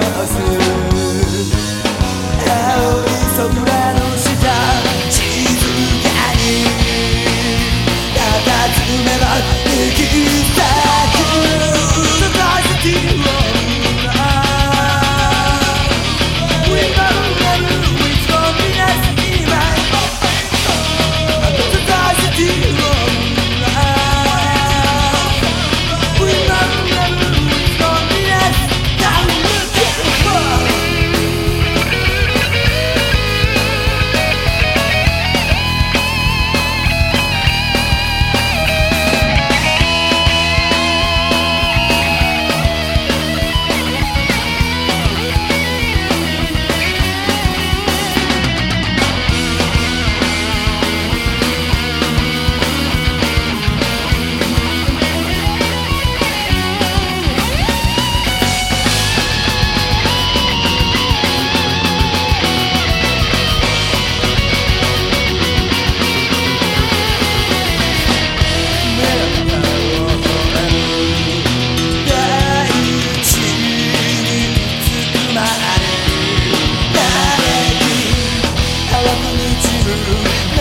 casa. You.